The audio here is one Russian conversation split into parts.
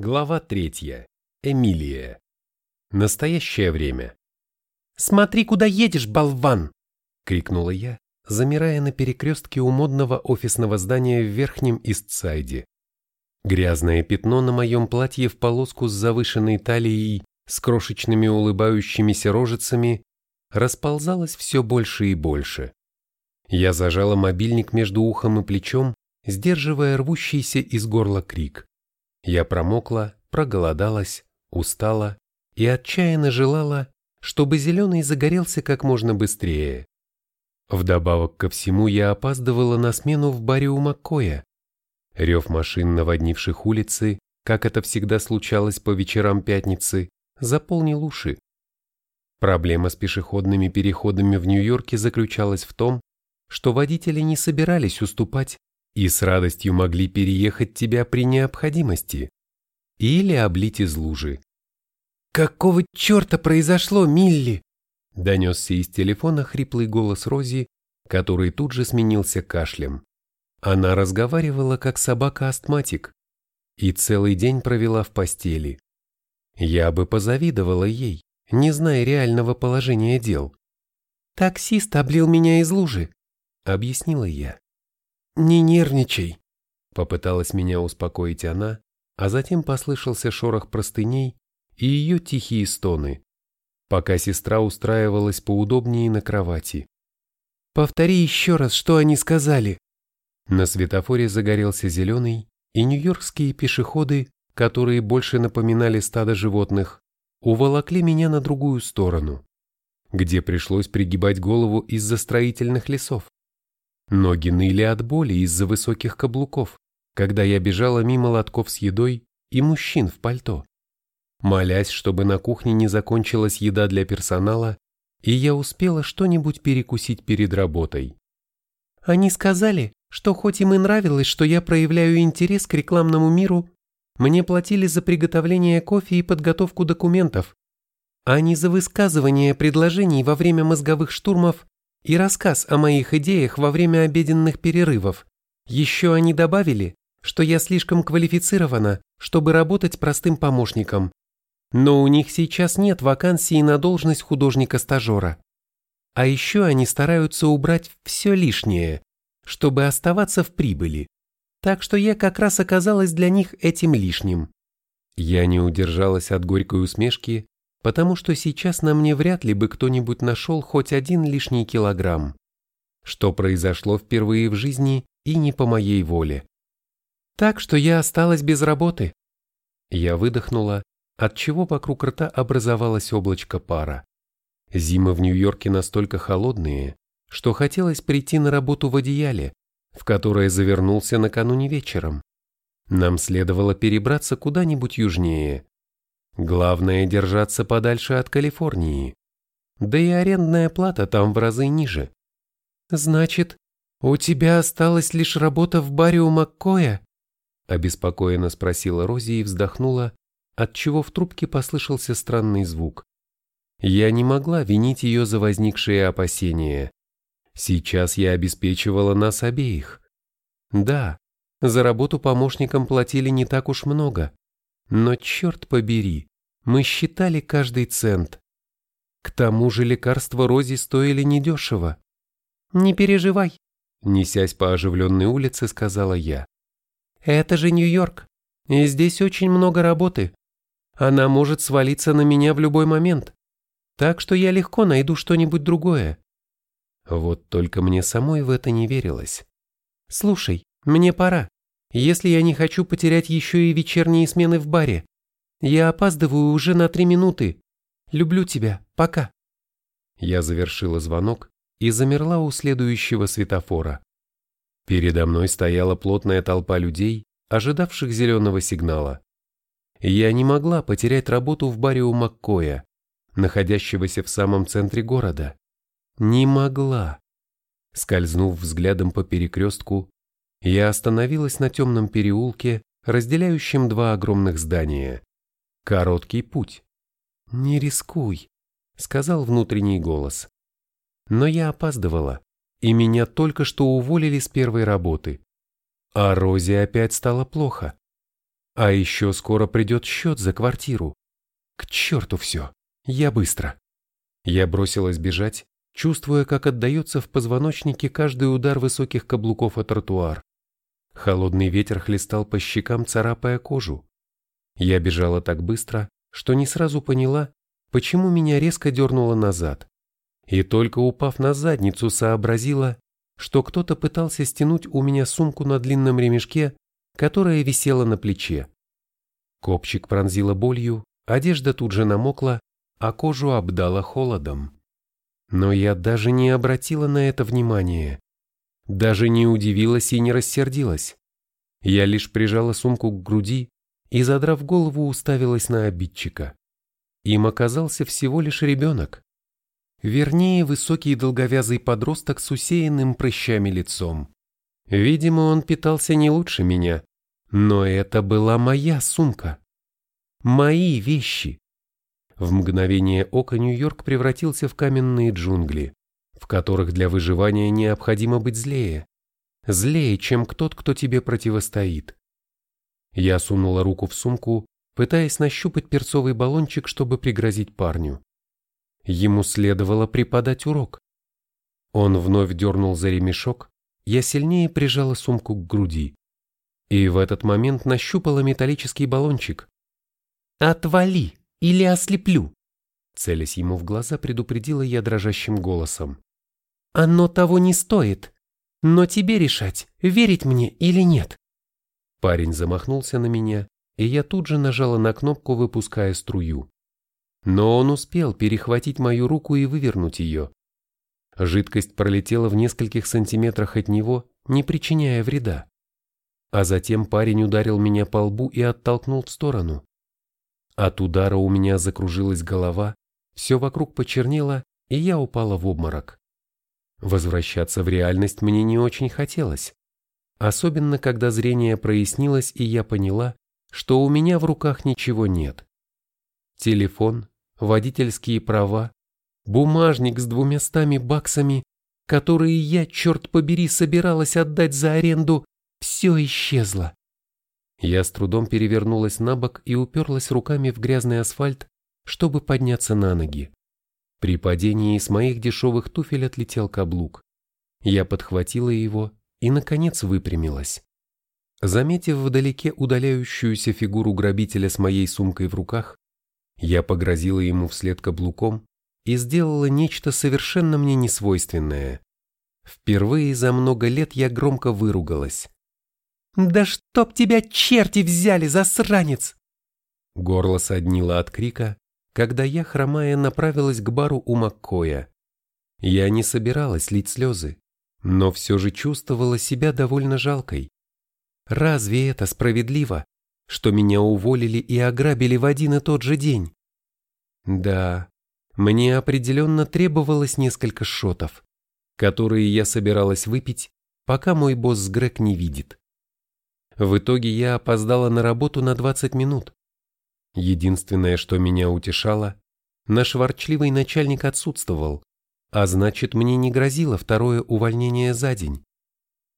Глава третья. Эмилия. Настоящее время. «Смотри, куда едешь, болван!» — крикнула я, замирая на перекрестке у модного офисного здания в Верхнем Истсайде. Грязное пятно на моем платье в полоску с завышенной талией, с крошечными улыбающимися рожицами, расползалось все больше и больше. Я зажала мобильник между ухом и плечом, сдерживая рвущийся из горла крик. Я промокла, проголодалась, устала и отчаянно желала, чтобы зеленый загорелся как можно быстрее. Вдобавок ко всему я опаздывала на смену в баре у Маккоя. Рев машин, наводнивших улицы, как это всегда случалось по вечерам пятницы, заполнил уши. Проблема с пешеходными переходами в Нью-Йорке заключалась в том, что водители не собирались уступать и с радостью могли переехать тебя при необходимости или облить из лужи. «Какого черта произошло, Милли?» Донесся из телефона хриплый голос Рози, который тут же сменился кашлем. Она разговаривала как собака-астматик и целый день провела в постели. Я бы позавидовала ей, не зная реального положения дел. «Таксист облил меня из лужи», — объяснила я. «Не нервничай», — попыталась меня успокоить она, а затем послышался шорох простыней и ее тихие стоны, пока сестра устраивалась поудобнее на кровати. «Повтори еще раз, что они сказали». На светофоре загорелся зеленый, и нью-йоркские пешеходы, которые больше напоминали стадо животных, уволокли меня на другую сторону, где пришлось пригибать голову из-за строительных лесов. Ноги ныли от боли из-за высоких каблуков, когда я бежала мимо лотков с едой и мужчин в пальто. Молясь, чтобы на кухне не закончилась еда для персонала, и я успела что-нибудь перекусить перед работой. Они сказали, что хоть им и нравилось, что я проявляю интерес к рекламному миру, мне платили за приготовление кофе и подготовку документов, а не за высказывание предложений во время мозговых штурмов и рассказ о моих идеях во время обеденных перерывов. Еще они добавили, что я слишком квалифицирована, чтобы работать простым помощником. Но у них сейчас нет вакансии на должность художника-стажера. А еще они стараются убрать все лишнее, чтобы оставаться в прибыли. Так что я как раз оказалась для них этим лишним. Я не удержалась от горькой усмешки потому что сейчас на мне вряд ли бы кто-нибудь нашел хоть один лишний килограмм, что произошло впервые в жизни и не по моей воле. Так что я осталась без работы. Я выдохнула, отчего вокруг рта образовалось облачко пара. Зимы в Нью-Йорке настолько холодные, что хотелось прийти на работу в одеяле, в которое завернулся накануне вечером. Нам следовало перебраться куда-нибудь южнее, Главное держаться подальше от Калифорнии. Да и арендная плата там в разы ниже. Значит, у тебя осталась лишь работа в баре у Маккоя? Обеспокоенно спросила Рози и вздохнула, отчего в трубке послышался странный звук. Я не могла винить ее за возникшие опасения. Сейчас я обеспечивала нас обеих. Да, за работу помощникам платили не так уж много, но черт побери, мы считали каждый цент. К тому же лекарства Рози стоили недешево. «Не переживай», — несясь по оживленной улице, сказала я. «Это же Нью-Йорк, и здесь очень много работы. Она может свалиться на меня в любой момент, так что я легко найду что-нибудь другое». Вот только мне самой в это не верилось. «Слушай, мне пора, если я не хочу потерять еще и вечерние смены в баре. Я опаздываю уже на три минуты. Люблю тебя. Пока. Я завершила звонок и замерла у следующего светофора. Передо мной стояла плотная толпа людей, ожидавших зеленого сигнала. Я не могла потерять работу в баре у Маккоя, находящегося в самом центре города. Не могла. Скользнув взглядом по перекрестку, я остановилась на темном переулке, разделяющем два огромных здания. Короткий путь. Не рискуй, сказал внутренний голос. Но я опаздывала, и меня только что уволили с первой работы. А Розе опять стало плохо. А еще скоро придет счет за квартиру. К черту все, я быстро. Я бросилась бежать, чувствуя, как отдается в позвоночнике каждый удар высоких каблуков о тротуар. Холодный ветер хлестал по щекам, царапая кожу. Я бежала так быстро, что не сразу поняла, почему меня резко дернуло назад. И только упав на задницу, сообразила, что кто-то пытался стянуть у меня сумку на длинном ремешке, которая висела на плече. Копчик пронзила болью, одежда тут же намокла, а кожу обдала холодом. Но я даже не обратила на это внимания. Даже не удивилась и не рассердилась. Я лишь прижала сумку к груди и, задрав голову, уставилась на обидчика. Им оказался всего лишь ребенок. Вернее, высокий долговязый подросток с усеянным прыщами лицом. Видимо, он питался не лучше меня, но это была моя сумка. Мои вещи. В мгновение ока Нью-Йорк превратился в каменные джунгли в которых для выживания необходимо быть злее. Злее, чем тот, кто тебе противостоит. Я сунула руку в сумку, пытаясь нащупать перцовый баллончик, чтобы пригрозить парню. Ему следовало преподать урок. Он вновь дернул за ремешок, я сильнее прижала сумку к груди. И в этот момент нащупала металлический баллончик. «Отвали, или ослеплю!» Целясь ему в глаза, предупредила я дрожащим голосом. Оно того не стоит. Но тебе решать, верить мне или нет. Парень замахнулся на меня, и я тут же нажала на кнопку, выпуская струю. Но он успел перехватить мою руку и вывернуть ее. Жидкость пролетела в нескольких сантиметрах от него, не причиняя вреда. А затем парень ударил меня по лбу и оттолкнул в сторону. От удара у меня закружилась голова, все вокруг почернело, и я упала в обморок. Возвращаться в реальность мне не очень хотелось. Особенно, когда зрение прояснилось, и я поняла, что у меня в руках ничего нет. Телефон, водительские права, бумажник с двумястами баксами, которые я, черт побери, собиралась отдать за аренду, все исчезло. Я с трудом перевернулась на бок и уперлась руками в грязный асфальт, чтобы подняться на ноги. При падении с моих дешевых туфель отлетел каблук. Я подхватила его и, наконец, выпрямилась. Заметив вдалеке удаляющуюся фигуру грабителя с моей сумкой в руках, я погрозила ему вслед каблуком и сделала нечто совершенно мне несвойственное. Впервые за много лет я громко выругалась. «Да чтоб тебя черти взяли, засранец!» Горло соднило от крика, когда я, хромая, направилась к бару у Маккоя. Я не собиралась лить слезы, но все же чувствовала себя довольно жалкой. Разве это справедливо, что меня уволили и ограбили в один и тот же день? Да, мне определенно требовалось несколько шотов, которые я собиралась выпить, пока мой босс Грег не видит. В итоге я опоздала на работу на 20 минут, Единственное, что меня утешало, наш ворчливый начальник отсутствовал, а значит, мне не грозило второе увольнение за день.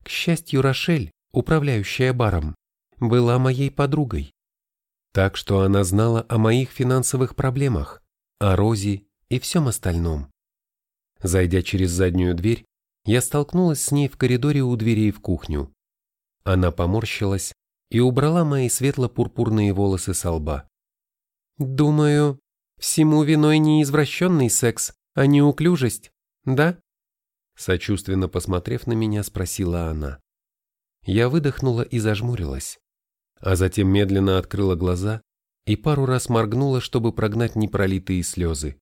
К счастью, Рошель, управляющая баром, была моей подругой. Так что она знала о моих финансовых проблемах, о Розе и всем остальном. Зайдя через заднюю дверь, я столкнулась с ней в коридоре у дверей в кухню. Она поморщилась и убрала мои светло-пурпурные волосы со лба. Думаю, всему виной не извращенный секс, а неуклюжесть, да? Сочувственно посмотрев на меня, спросила она. Я выдохнула и зажмурилась, а затем медленно открыла глаза и пару раз моргнула, чтобы прогнать непролитые слезы.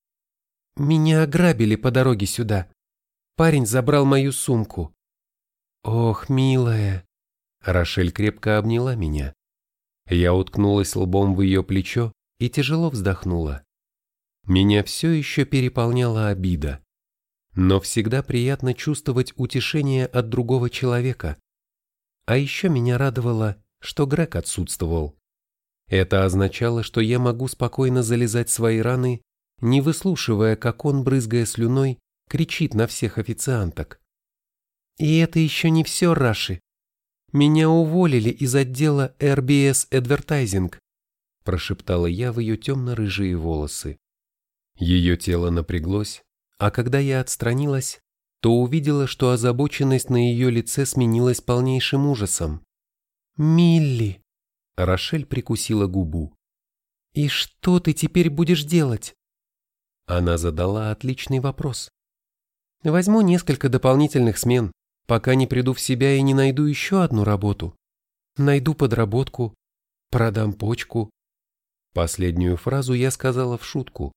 Меня ограбили по дороге сюда. Парень забрал мою сумку. Ох, милая. Рошель крепко обняла меня. Я уткнулась лбом в ее плечо и тяжело вздохнула. Меня все еще переполняла обида. Но всегда приятно чувствовать утешение от другого человека. А еще меня радовало, что Грег отсутствовал. Это означало, что я могу спокойно залезать свои раны, не выслушивая, как он, брызгая слюной, кричит на всех официанток. «И это еще не все, Раши. Меня уволили из отдела RBS Advertising, прошептала я в ее темно-рыжие волосы. Ее тело напряглось, а когда я отстранилась, то увидела, что озабоченность на ее лице сменилась полнейшим ужасом. «Милли!» Рошель прикусила губу. «И что ты теперь будешь делать?» Она задала отличный вопрос. «Возьму несколько дополнительных смен, пока не приду в себя и не найду еще одну работу. Найду подработку, продам почку». Последнюю фразу я сказала в шутку,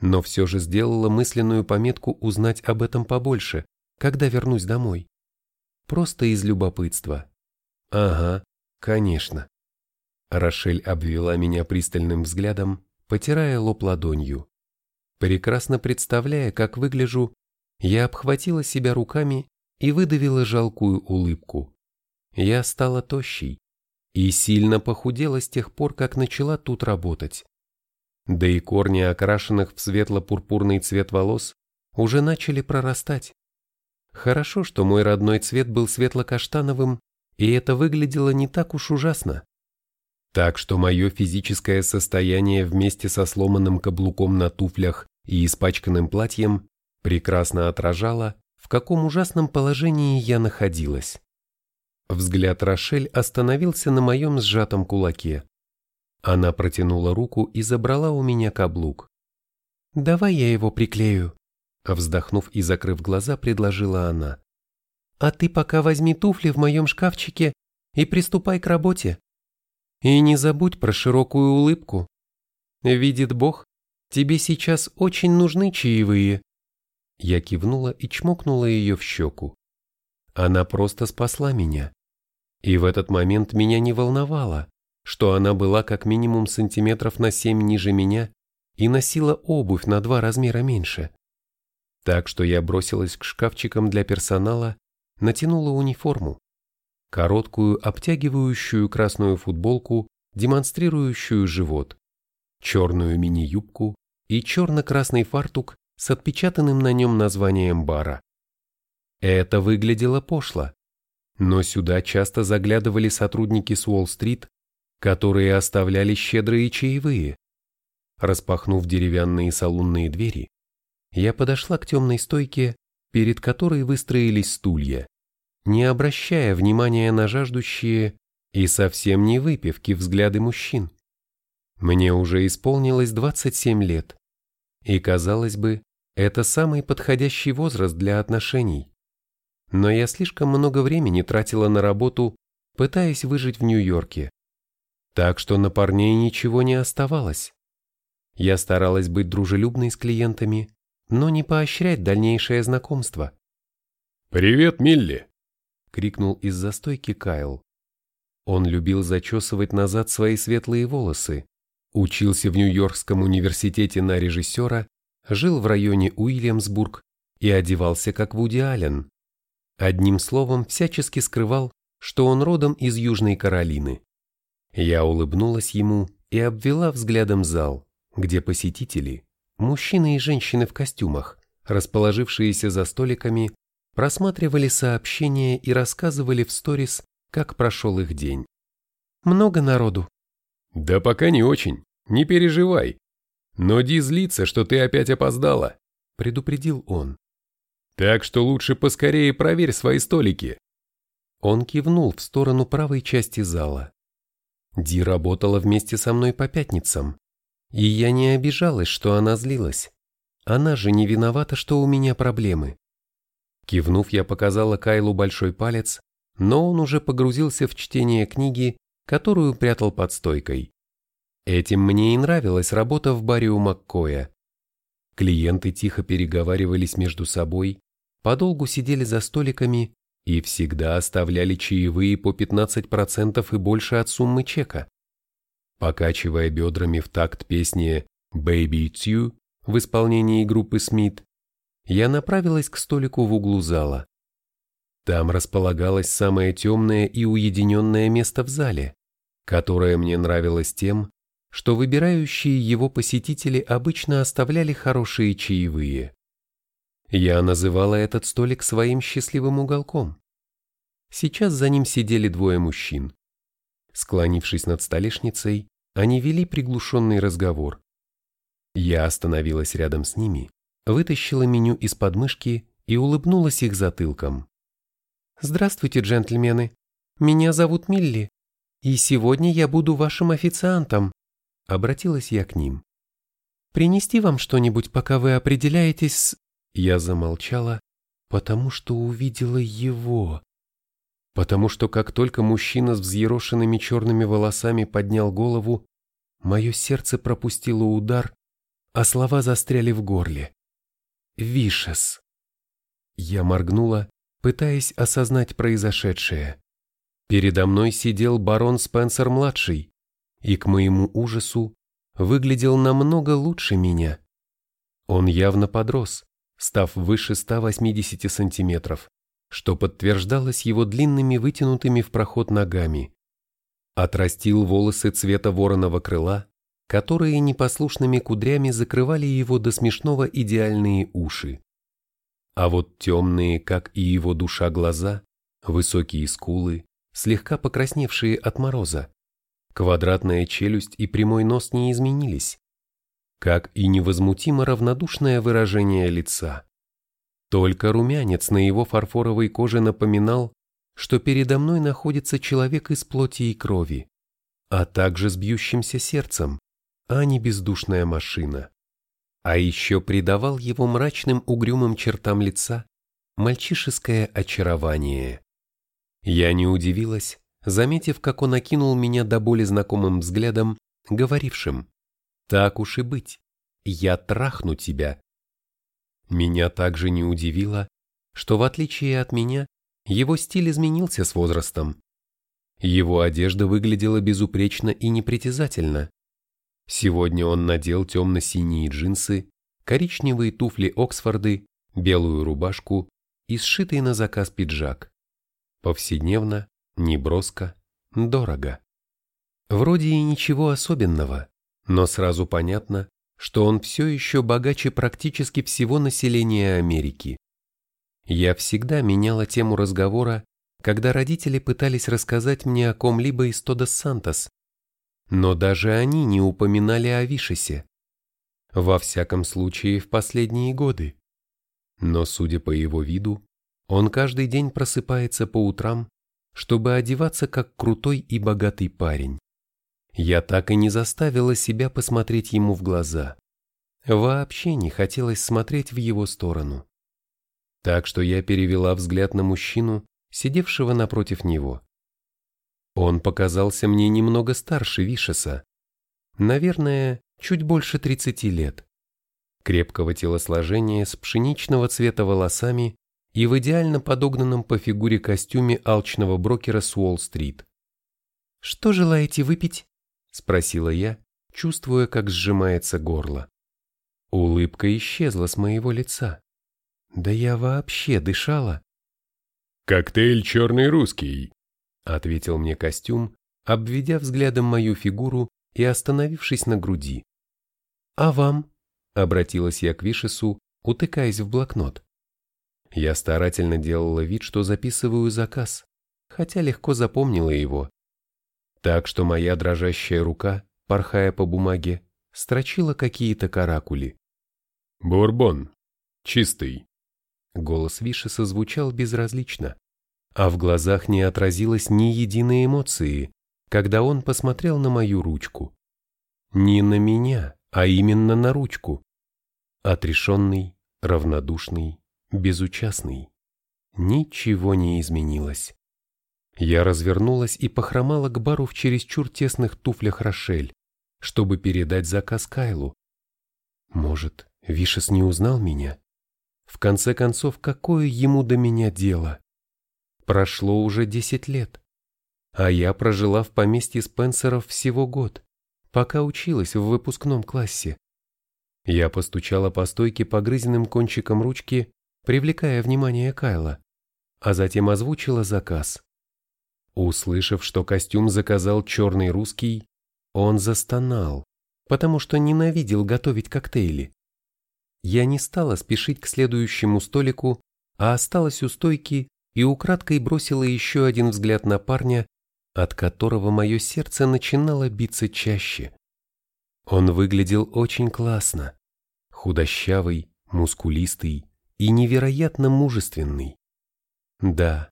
но все же сделала мысленную пометку узнать об этом побольше, когда вернусь домой. Просто из любопытства. Ага, конечно. Рошель обвела меня пристальным взглядом, потирая лоб ладонью. Прекрасно представляя, как выгляжу, я обхватила себя руками и выдавила жалкую улыбку. Я стала тощей и сильно похудела с тех пор, как начала тут работать. Да и корни окрашенных в светло-пурпурный цвет волос уже начали прорастать. Хорошо, что мой родной цвет был светло-каштановым, и это выглядело не так уж ужасно. Так что мое физическое состояние вместе со сломанным каблуком на туфлях и испачканным платьем прекрасно отражало, в каком ужасном положении я находилась. Взгляд Рошель остановился на моем сжатом кулаке. Она протянула руку и забрала у меня каблук. «Давай я его приклею», вздохнув и закрыв глаза, предложила она. «А ты пока возьми туфли в моем шкафчике и приступай к работе. И не забудь про широкую улыбку. Видит Бог, Тебе сейчас очень нужны чаевые. Я кивнула и чмокнула ее в щеку. Она просто спасла меня. И в этот момент меня не волновало, что она была как минимум сантиметров на семь ниже меня и носила обувь на два размера меньше. Так что я бросилась к шкафчикам для персонала, натянула униформу. Короткую обтягивающую красную футболку, демонстрирующую живот, черную мини-юбку и черно-красный фартук с отпечатанным на нем названием бара. Это выглядело пошло, но сюда часто заглядывали сотрудники с Уолл-стрит, которые оставляли щедрые чаевые. Распахнув деревянные салунные двери, я подошла к темной стойке, перед которой выстроились стулья, не обращая внимания на жаждущие и совсем не выпивки взгляды мужчин. Мне уже исполнилось 27 лет, и, казалось бы, это самый подходящий возраст для отношений. Но я слишком много времени тратила на работу, пытаясь выжить в Нью-Йорке. Так что на парней ничего не оставалось. Я старалась быть дружелюбной с клиентами, но не поощрять дальнейшее знакомство. «Привет, Милли!» — крикнул из застойки Кайл. Он любил зачесывать назад свои светлые волосы, Учился в Нью-Йоркском университете на режиссера, жил в районе Уильямсбург и одевался как Вуди Аллен. Одним словом, всячески скрывал, что он родом из Южной Каролины. Я улыбнулась ему и обвела взглядом зал, где посетители, мужчины и женщины в костюмах, расположившиеся за столиками, просматривали сообщения и рассказывали в сторис, как прошел их день. «Много народу», «Да пока не очень, не переживай. Но Ди злится, что ты опять опоздала», — предупредил он. «Так что лучше поскорее проверь свои столики». Он кивнул в сторону правой части зала. Ди работала вместе со мной по пятницам, и я не обижалась, что она злилась. Она же не виновата, что у меня проблемы. Кивнув, я показала Кайлу большой палец, но он уже погрузился в чтение книги которую прятал под стойкой. Этим мне и нравилась работа в баре у Маккоя. Клиенты тихо переговаривались между собой, подолгу сидели за столиками и всегда оставляли чаевые по 15% и больше от суммы чека. Покачивая бедрами в такт песни «Baby It's You» в исполнении группы Смит, я направилась к столику в углу зала. Там располагалось самое темное и уединенное место в зале которое мне нравилось тем, что выбирающие его посетители обычно оставляли хорошие чаевые. Я называла этот столик своим счастливым уголком. Сейчас за ним сидели двое мужчин. Склонившись над столешницей, они вели приглушенный разговор. Я остановилась рядом с ними, вытащила меню из подмышки и улыбнулась их затылком. «Здравствуйте, джентльмены. Меня зовут Милли, и сегодня я буду вашим официантом», — обратилась я к ним. «Принести вам что-нибудь, пока вы определяетесь с...» Я замолчала, потому что увидела его. Потому что как только мужчина с взъерошенными черными волосами поднял голову, мое сердце пропустило удар, а слова застряли в горле. «Вишес». Я моргнула, пытаясь осознать произошедшее. Передо мной сидел барон Спенсер-младший, и, к моему ужасу, выглядел намного лучше меня. Он явно подрос, став выше 180 сантиметров, что подтверждалось его длинными вытянутыми в проход ногами. Отрастил волосы цвета вороного крыла, которые непослушными кудрями закрывали его до смешного идеальные уши. А вот темные, как и его душа, глаза, высокие скулы, слегка покрасневшие от мороза, квадратная челюсть и прямой нос не изменились, как и невозмутимо равнодушное выражение лица. Только румянец на его фарфоровой коже напоминал, что передо мной находится человек из плоти и крови, а также с бьющимся сердцем, а не бездушная машина. А еще придавал его мрачным угрюмым чертам лица мальчишеское очарование. Я не удивилась, заметив, как он окинул меня до боли знакомым взглядом, говорившим «Так уж и быть, я трахну тебя». Меня также не удивило, что в отличие от меня, его стиль изменился с возрастом. Его одежда выглядела безупречно и непритязательно, Сегодня он надел темно-синие джинсы, коричневые туфли Оксфорды, белую рубашку и сшитый на заказ пиджак. Повседневно, неброско, дорого. Вроде и ничего особенного, но сразу понятно, что он все еще богаче практически всего населения Америки. Я всегда меняла тему разговора, когда родители пытались рассказать мне о ком-либо из Тодос Сантос, но даже они не упоминали о Вишесе. Во всяком случае, в последние годы. Но, судя по его виду, он каждый день просыпается по утрам, чтобы одеваться как крутой и богатый парень. Я так и не заставила себя посмотреть ему в глаза. Вообще не хотелось смотреть в его сторону. Так что я перевела взгляд на мужчину, сидевшего напротив него. Он показался мне немного старше Вишеса. Наверное, чуть больше 30 лет. Крепкого телосложения с пшеничного цвета волосами и в идеально подогнанном по фигуре костюме алчного брокера с Уолл-стрит. «Что желаете выпить?» – спросила я, чувствуя, как сжимается горло. Улыбка исчезла с моего лица. Да я вообще дышала. «Коктейль черный русский», — ответил мне костюм, обведя взглядом мою фигуру и остановившись на груди. «А вам?» — обратилась я к Вишесу, утыкаясь в блокнот. Я старательно делала вид, что записываю заказ, хотя легко запомнила его. Так что моя дрожащая рука, порхая по бумаге, строчила какие-то каракули. «Бурбон. Чистый». Голос Вишеса звучал безразлично а в глазах не отразилось ни единой эмоции, когда он посмотрел на мою ручку. Не на меня, а именно на ручку. Отрешенный, равнодушный, безучастный. Ничего не изменилось. Я развернулась и похромала к бару в чересчур тесных туфлях Рошель, чтобы передать заказ Кайлу. Может, Вишес не узнал меня? В конце концов, какое ему до меня дело? Прошло уже десять лет, а я прожила в поместье Спенсеров всего год, пока училась в выпускном классе. Я постучала по стойке погрызенным кончиком ручки, привлекая внимание Кайла, а затем озвучила заказ. Услышав, что костюм заказал черный русский, он застонал, потому что ненавидел готовить коктейли. Я не стала спешить к следующему столику, а осталась у стойки и украдкой бросила еще один взгляд на парня, от которого мое сердце начинало биться чаще. Он выглядел очень классно. Худощавый, мускулистый и невероятно мужественный. Да,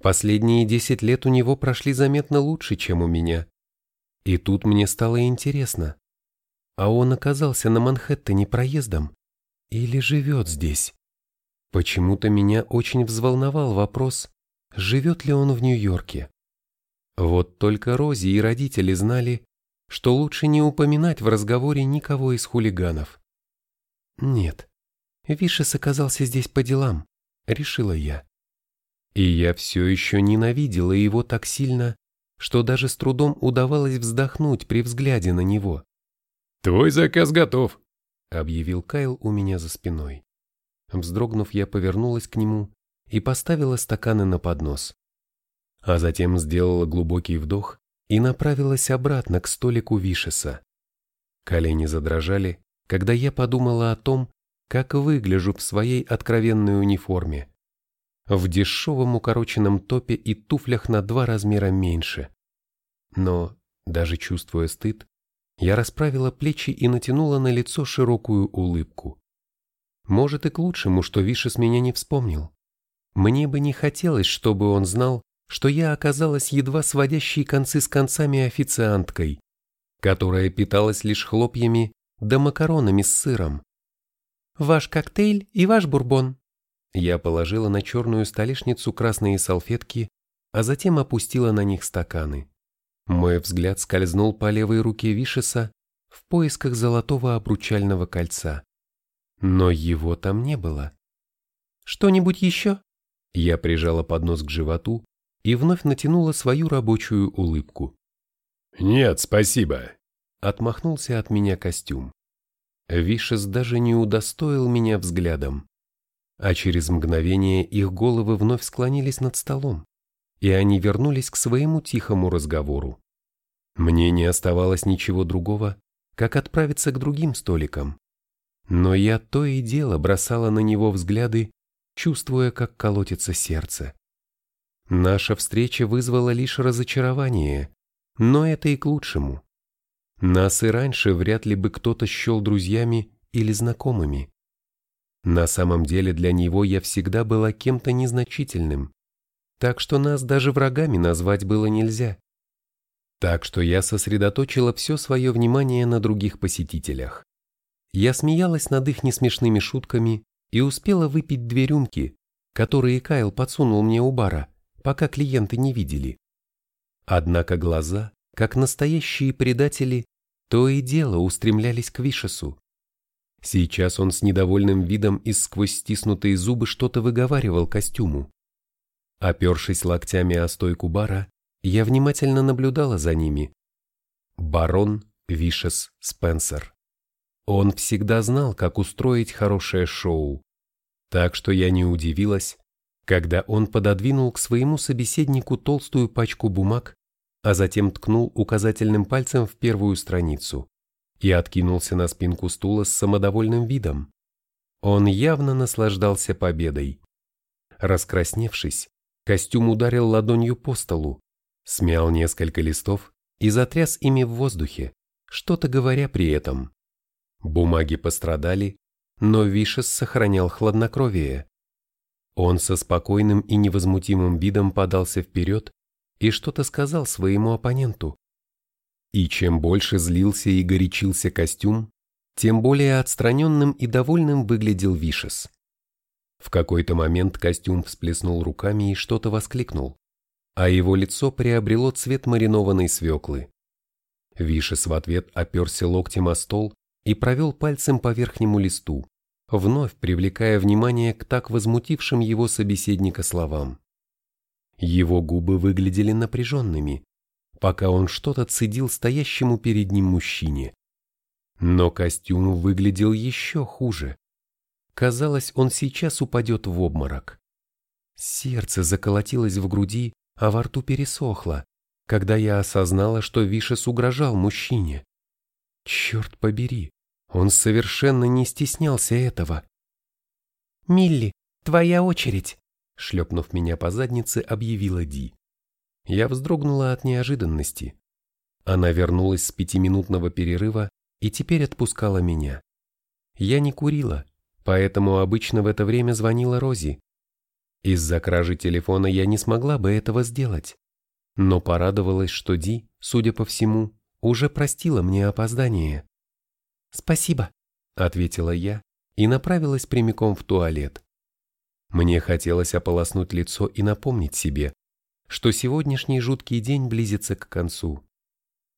последние десять лет у него прошли заметно лучше, чем у меня. И тут мне стало интересно, а он оказался на Манхэттене проездом или живет здесь? Почему-то меня очень взволновал вопрос, живет ли он в Нью-Йорке. Вот только Рози и родители знали, что лучше не упоминать в разговоре никого из хулиганов. Нет, Вишес оказался здесь по делам, решила я. И я все еще ненавидела его так сильно, что даже с трудом удавалось вздохнуть при взгляде на него. «Твой заказ готов», — объявил Кайл у меня за спиной. Вздрогнув, я повернулась к нему и поставила стаканы на поднос. А затем сделала глубокий вдох и направилась обратно к столику Вишеса. Колени задрожали, когда я подумала о том, как выгляжу в своей откровенной униформе. В дешевом укороченном топе и туфлях на два размера меньше. Но, даже чувствуя стыд, я расправила плечи и натянула на лицо широкую улыбку. Может и к лучшему, что Вишес меня не вспомнил. Мне бы не хотелось, чтобы он знал, что я оказалась едва сводящей концы с концами официанткой, которая питалась лишь хлопьями да макаронами с сыром. «Ваш коктейль и ваш бурбон». Я положила на черную столешницу красные салфетки, а затем опустила на них стаканы. Мой взгляд скользнул по левой руке Вишеса в поисках золотого обручального кольца. Но его там не было. «Что-нибудь еще?» Я прижала поднос к животу и вновь натянула свою рабочую улыбку. «Нет, спасибо», — отмахнулся от меня костюм. Вишес даже не удостоил меня взглядом. А через мгновение их головы вновь склонились над столом, и они вернулись к своему тихому разговору. Мне не оставалось ничего другого, как отправиться к другим столикам. Но я то и дело бросала на него взгляды, чувствуя, как колотится сердце. Наша встреча вызвала лишь разочарование, но это и к лучшему. Нас и раньше вряд ли бы кто-то счел друзьями или знакомыми. На самом деле для него я всегда была кем-то незначительным, так что нас даже врагами назвать было нельзя. Так что я сосредоточила все свое внимание на других посетителях. Я смеялась над их несмешными шутками и успела выпить две рюмки, которые Кайл подсунул мне у бара, пока клиенты не видели. Однако глаза, как настоящие предатели, то и дело устремлялись к Вишесу. Сейчас он с недовольным видом и сквозь стиснутые зубы что-то выговаривал костюму. Опершись локтями о стойку бара, я внимательно наблюдала за ними. Барон Вишес Спенсер. Он всегда знал, как устроить хорошее шоу. Так что я не удивилась, когда он пододвинул к своему собеседнику толстую пачку бумаг, а затем ткнул указательным пальцем в первую страницу и откинулся на спинку стула с самодовольным видом. Он явно наслаждался победой. Раскрасневшись, костюм ударил ладонью по столу, смял несколько листов и затряс ими в воздухе, что-то говоря при этом. Бумаги пострадали, но Вишес сохранял хладнокровие. Он со спокойным и невозмутимым видом подался вперед и что-то сказал своему оппоненту. И чем больше злился и горячился костюм, тем более отстраненным и довольным выглядел Вишес. В какой-то момент костюм всплеснул руками и что-то воскликнул, а его лицо приобрело цвет маринованной свеклы. Вишес в ответ оперся локтем о стол и провел пальцем по верхнему листу, вновь привлекая внимание к так возмутившим его собеседника словам. Его губы выглядели напряженными, пока он что-то цедил стоящему перед ним мужчине. Но костюм выглядел еще хуже. Казалось, он сейчас упадет в обморок. Сердце заколотилось в груди, а во рту пересохло, когда я осознала, что Вишес угрожал мужчине. Черт побери, он совершенно не стеснялся этого. «Милли, твоя очередь», шлепнув меня по заднице, объявила Ди. Я вздрогнула от неожиданности. Она вернулась с пятиминутного перерыва и теперь отпускала меня. Я не курила, поэтому обычно в это время звонила Рози. Из-за кражи телефона я не смогла бы этого сделать, но порадовалась, что Ди, судя по всему, уже простила мне опоздание. «Спасибо», — ответила я и направилась прямиком в туалет. Мне хотелось ополоснуть лицо и напомнить себе, что сегодняшний жуткий день близится к концу.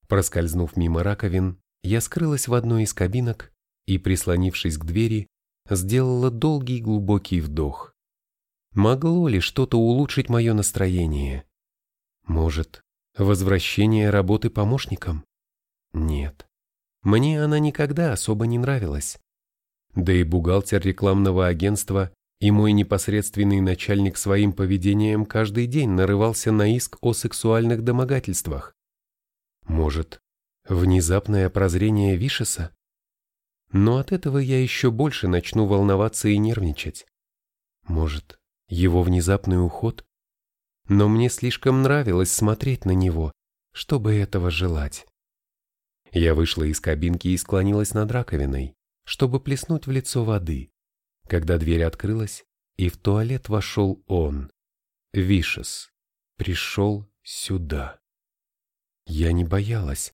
Проскользнув мимо раковин, я скрылась в одной из кабинок и, прислонившись к двери, сделала долгий глубокий вдох. Могло ли что-то улучшить мое настроение? Может, возвращение работы помощником? Нет. Мне она никогда особо не нравилась. Да и бухгалтер рекламного агентства и мой непосредственный начальник своим поведением каждый день нарывался на иск о сексуальных домогательствах. Может, внезапное прозрение Вишеса? Но от этого я еще больше начну волноваться и нервничать. Может, его внезапный уход? Но мне слишком нравилось смотреть на него, чтобы этого желать. Я вышла из кабинки и склонилась над раковиной, чтобы плеснуть в лицо воды, когда дверь открылась, и в туалет вошел он, Вишес, пришел сюда. Я не боялась.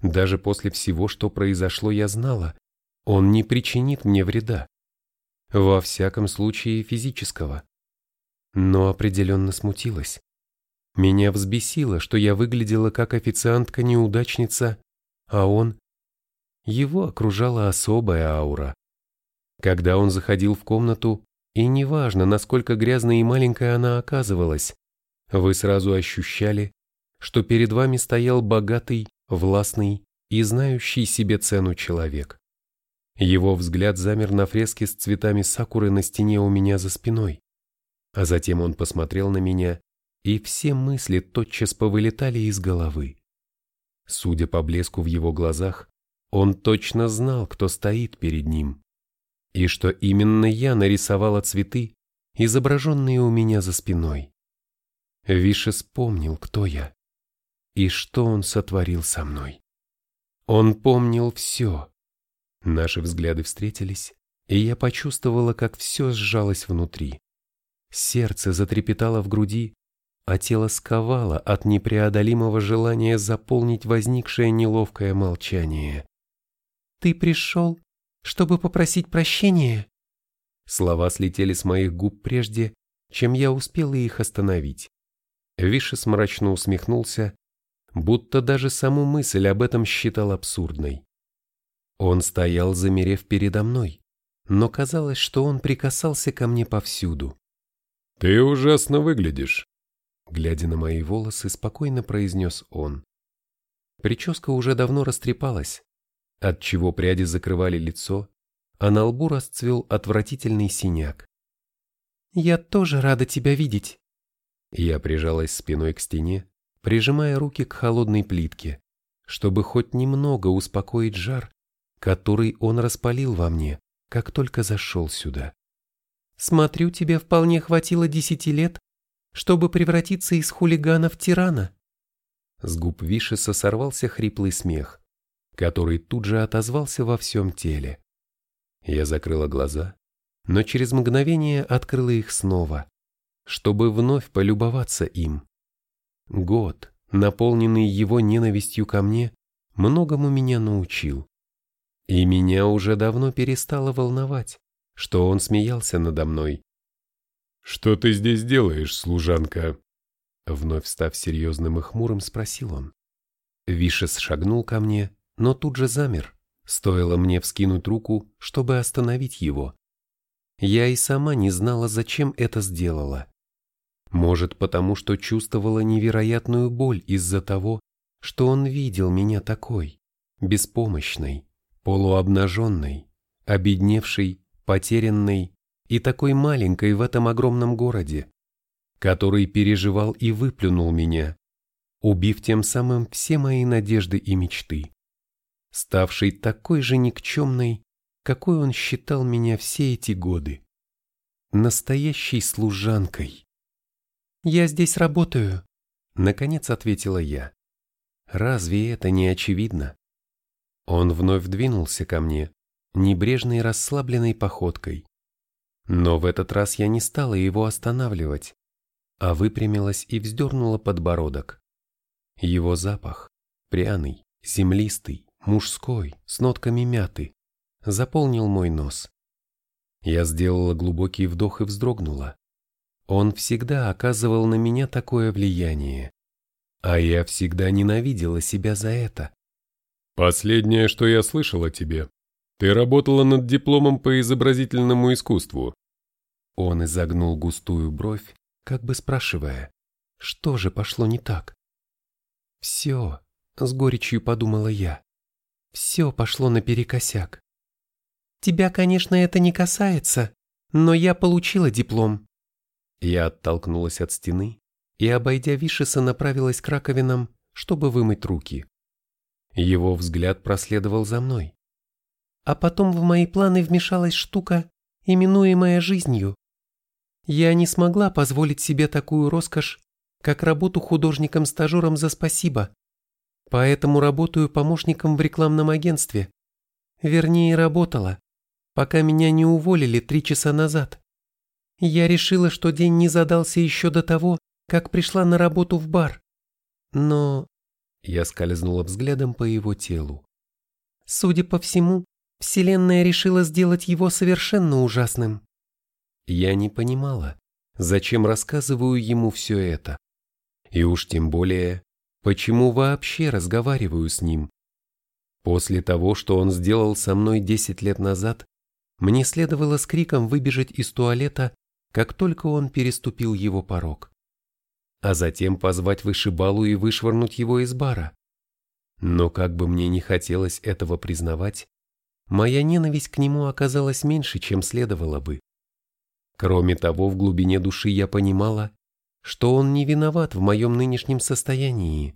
Даже после всего, что произошло, я знала, он не причинит мне вреда. Во всяком случае физического. Но определенно смутилась. Меня взбесило, что я выглядела как официантка-неудачница, а он... Его окружала особая аура. Когда он заходил в комнату, и неважно, насколько грязной и маленькой она оказывалась, вы сразу ощущали, что перед вами стоял богатый, властный и знающий себе цену человек. Его взгляд замер на фреске с цветами сакуры на стене у меня за спиной, а затем он посмотрел на меня, и все мысли тотчас повылетали из головы. Судя по блеску в его глазах, он точно знал, кто стоит перед ним, и что именно я нарисовала цветы, изображенные у меня за спиной. Више вспомнил, кто я и что он сотворил со мной. Он помнил все. Наши взгляды встретились, и я почувствовала, как все сжалось внутри. Сердце затрепетало в груди, а тело сковало от непреодолимого желания заполнить возникшее неловкое молчание. «Ты пришел, чтобы попросить прощения?» Слова слетели с моих губ прежде, чем я успела их остановить. Вишес мрачно усмехнулся, будто даже саму мысль об этом считал абсурдной. Он стоял, замерев передо мной, но казалось, что он прикасался ко мне повсюду. «Ты ужасно выглядишь», — глядя на мои волосы, спокойно произнес он. Прическа уже давно растрепалась, отчего пряди закрывали лицо, а на лбу расцвел отвратительный синяк. «Я тоже рада тебя видеть». Я прижалась спиной к стене, прижимая руки к холодной плитке, чтобы хоть немного успокоить жар, который он распалил во мне, как только зашел сюда. «Смотрю, тебе вполне хватило десяти лет, чтобы превратиться из хулигана в тирана». С губ Вишеса сорвался хриплый смех, который тут же отозвался во всем теле. Я закрыла глаза, но через мгновение открыла их снова, чтобы вновь полюбоваться им. Год, наполненный его ненавистью ко мне, многому меня научил. И меня уже давно перестало волновать, что он смеялся надо мной. «Что ты здесь делаешь, служанка?» Вновь став серьезным и хмурым, спросил он. Вишес шагнул ко мне, но тут же замер. Стоило мне вскинуть руку, чтобы остановить его. Я и сама не знала, зачем это сделала. Может, потому что чувствовала невероятную боль из-за того, что он видел меня такой, беспомощной, полуобнаженной, обедневшей, потерянной и такой маленькой в этом огромном городе, который переживал и выплюнул меня, убив тем самым все мои надежды и мечты, ставшей такой же никчемной, какой он считал меня все эти годы, настоящей служанкой «Я здесь работаю», — наконец ответила я. «Разве это не очевидно?» Он вновь двинулся ко мне, небрежной расслабленной походкой. Но в этот раз я не стала его останавливать, а выпрямилась и вздернула подбородок. Его запах, пряный, землистый, мужской, с нотками мяты, заполнил мой нос. Я сделала глубокий вдох и вздрогнула. Он всегда оказывал на меня такое влияние, а я всегда ненавидела себя за это. «Последнее, что я слышал о тебе, ты работала над дипломом по изобразительному искусству». Он изогнул густую бровь, как бы спрашивая, что же пошло не так. «Все», — с горечью подумала я, — «все пошло наперекосяк. Тебя, конечно, это не касается, но я получила диплом». Я оттолкнулась от стены и, обойдя Вишеса, направилась к раковинам, чтобы вымыть руки. Его взгляд проследовал за мной. А потом в мои планы вмешалась штука, именуемая жизнью. Я не смогла позволить себе такую роскошь, как работу художником-стажером за спасибо. Поэтому работаю помощником в рекламном агентстве. Вернее, работала пока меня не уволили три часа назад. Я решила, что день не задался еще до того, как пришла на работу в бар. Но... Я скользнула взглядом по его телу. Судя по всему, Вселенная решила сделать его совершенно ужасным. Я не понимала, зачем рассказываю ему все это. И уж тем более, почему вообще разговариваю с ним. После того, что он сделал со мной десять лет назад, мне следовало с криком выбежать из туалета, как только он переступил его порог. А затем позвать вышибалу и вышвырнуть его из бара. Но как бы мне не хотелось этого признавать, моя ненависть к нему оказалась меньше, чем следовало бы. Кроме того, в глубине души я понимала, что он не виноват в моем нынешнем состоянии.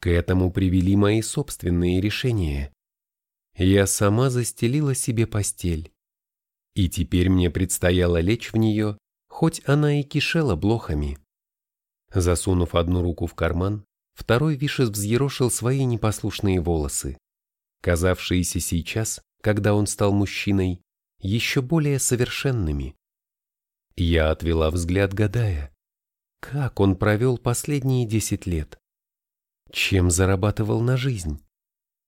К этому привели мои собственные решения. Я сама застелила себе постель. И теперь мне предстояло лечь в нее, хоть она и кишела блохами. Засунув одну руку в карман, второй Вишес взъерошил свои непослушные волосы, казавшиеся сейчас, когда он стал мужчиной, еще более совершенными. Я отвела взгляд, гадая, как он провел последние десять лет. Чем зарабатывал на жизнь?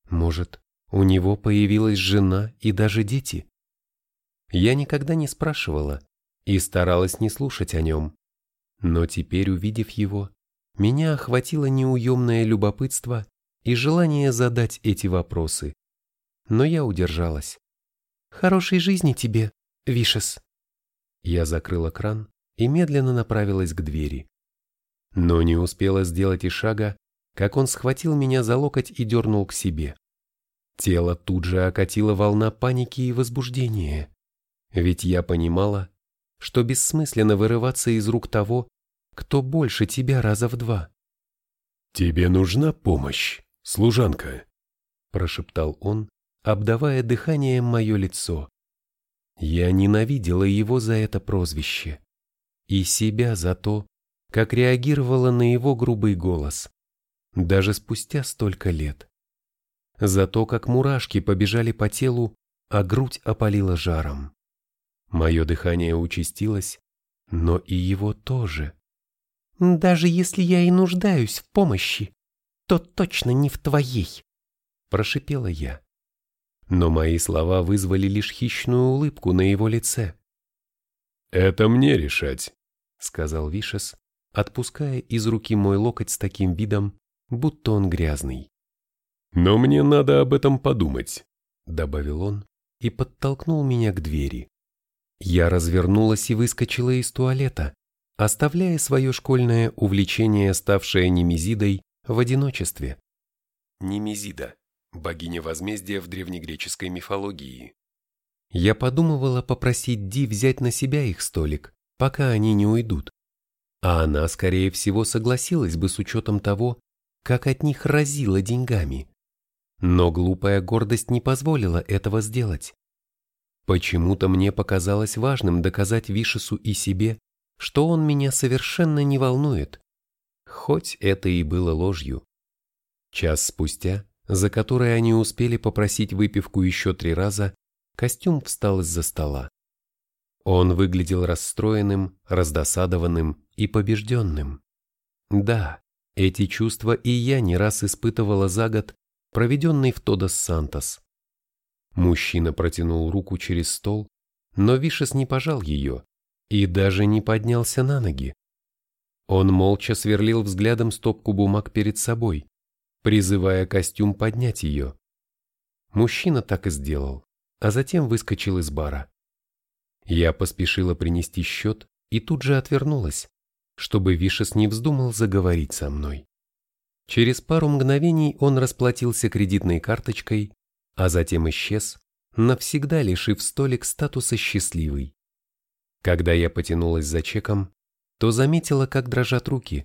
Может, у него появилась жена и даже дети. Я никогда не спрашивала и старалась не слушать о нем. Но теперь, увидев его, меня охватило неуемное любопытство и желание задать эти вопросы. Но я удержалась. «Хорошей жизни тебе, Вишес!» Я закрыла кран и медленно направилась к двери. Но не успела сделать и шага, как он схватил меня за локоть и дернул к себе. Тело тут же окатило волна паники и возбуждения. Ведь я понимала, что бессмысленно вырываться из рук того, кто больше тебя раза в два. «Тебе нужна помощь, служанка?» – прошептал он, обдавая дыханием мое лицо. Я ненавидела его за это прозвище и себя за то, как реагировала на его грубый голос, даже спустя столько лет за то, как мурашки побежали по телу, а грудь опалила жаром. Мое дыхание участилось, но и его тоже. «Даже если я и нуждаюсь в помощи, то точно не в твоей», – прошипела я. Но мои слова вызвали лишь хищную улыбку на его лице. «Это мне решать», – сказал Вишес, отпуская из руки мой локоть с таким видом, будто он грязный. «Но мне надо об этом подумать», — добавил он и подтолкнул меня к двери. Я развернулась и выскочила из туалета, оставляя свое школьное увлечение, ставшее Немезидой, в одиночестве. Немезида – богиня возмездия в древнегреческой мифологии. Я подумывала попросить Ди взять на себя их столик, пока они не уйдут. А она, скорее всего, согласилась бы с учетом того, как от них разило деньгами. Но глупая гордость не позволила этого сделать. Почему-то мне показалось важным доказать Вишесу и себе, что он меня совершенно не волнует, хоть это и было ложью. Час спустя, за который они успели попросить выпивку еще три раза, костюм встал из-за стола. Он выглядел расстроенным, раздосадованным и побежденным. Да, эти чувства и я не раз испытывала за год, проведенный в Тодос Сантос. Мужчина протянул руку через стол, но Вишес не пожал ее и даже не поднялся на ноги. Он молча сверлил взглядом стопку бумаг перед собой, призывая костюм поднять ее. Мужчина так и сделал, а затем выскочил из бара. Я поспешила принести счет и тут же отвернулась, чтобы Вишес не вздумал заговорить со мной. Через пару мгновений он расплатился кредитной карточкой, а затем исчез, навсегда лишив столик статуса «счастливый». Когда я потянулась за чеком, то заметила, как дрожат руки.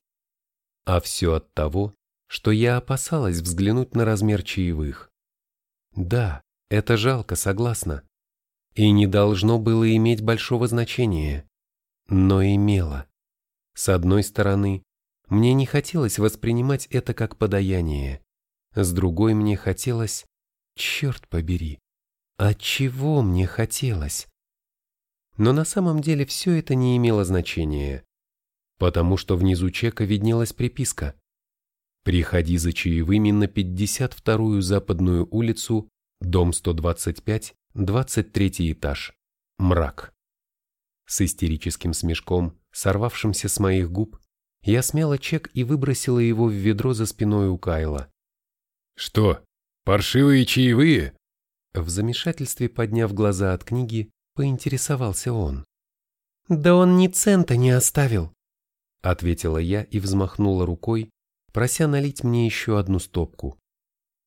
А все от того, что я опасалась взглянуть на размер чаевых. Да, это жалко, согласна. И не должно было иметь большого значения. Но имело. С одной стороны, мне не хотелось воспринимать это как подаяние. С другой мне хотелось... Черт побери, от чего мне хотелось? Но на самом деле все это не имело значения потому что внизу чека виднелась приписка «Приходи за чаевыми на 52-ю Западную улицу, дом 125, 23 этаж. Мрак». С истерическим смешком, сорвавшимся с моих губ, я смяла чек и выбросила его в ведро за спиной у Кайла. «Что, паршивые чаевые?» В замешательстве, подняв глаза от книги, поинтересовался он. «Да он ни цента не оставил!» ответила я и взмахнула рукой, прося налить мне еще одну стопку.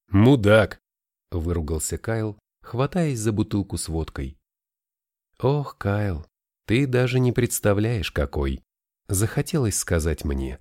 «Мудак!» – выругался Кайл, хватаясь за бутылку с водкой. «Ох, Кайл, ты даже не представляешь, какой!» – захотелось сказать мне.